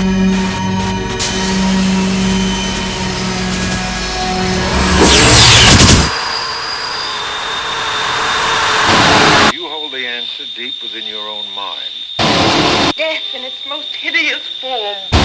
You hold the answer deep within your own mind. Death in its most hideous form.